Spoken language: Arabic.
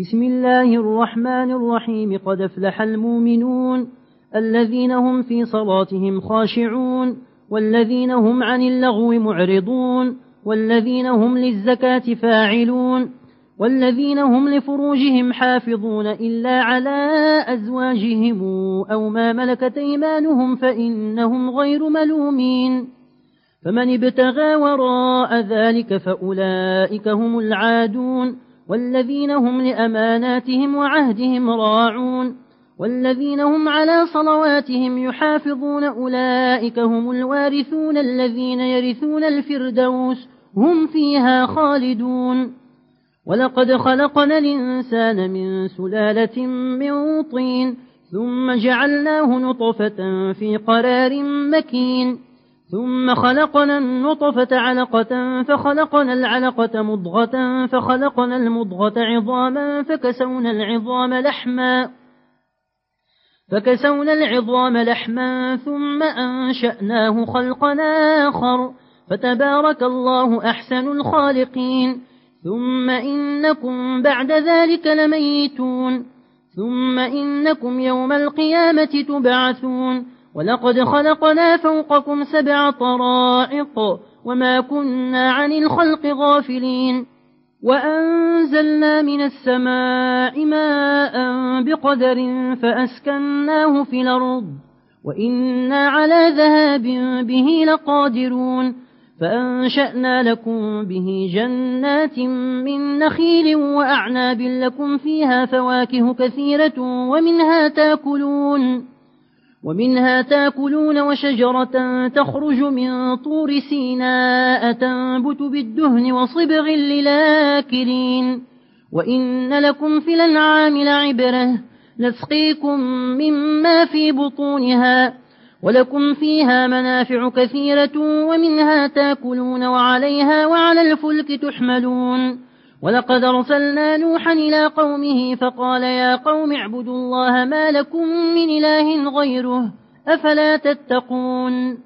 بسم الله الرحمن الرحيم. قد أفلح المؤمنون الذين هم في صلاتهم خاشعون والذين هم عن اللغو معرضون والذين هم للزكاة فاعلون والذين هم لفروجهم حافظون إلا على أزواجهم أو ما ملكت إيمانهم فإنهم غير ملومين. فمن ابتغى وراء ذلك فأولئك هم العادون. والذين هم لأماناتهم وعهدهم راعون والذين هم على صلواتهم يحافظون أولئك هم الوارثون الذين يرثون الفردوس هم فيها خالدون ولقد خلقنا الإنسان من سلالة من طين ثم جعلناه نطفة في قرار مكين ثم خلقنا النطفة علقة فخلقنا العلقة مضغة فخلقنا المضغة عظاما فكسونا العظام لحما فكسونا العظام لحما ثم أنشأناه خلقا آخر فتبارك الله أحسن الخالقين ثم إنكم بعد ذلك لميتون ثم إنكم يوم القيامة تبعثون. ولقد خلقنا فوقكم سبع طرائق وما كنا عن الخلق غافلين وأنزلنا من السماء ماء بقدر فأسكناه في الأرض وإنا على ذهاب به لقادرون فأنشأنا لكم به جنات من نخيل وأعناب لكم فيها فواكه كثيرة ومنها تأكلون ومنها تاكلون وشجرة تخرج من طور سيناء تنبت بالدهن وصبغ للاكلين. وإن لكم في الأنعام لعبرة نسقيكم مما في بطونها ولكم فيها منافع كثيرة ومنها تاكلون وعليها وعلى الفلك تحملون. ولقد أرسلنا نوحا إلى قومه فقال يا قوم اعبدوا الله ما لكم من إله غيره أفلا تتقون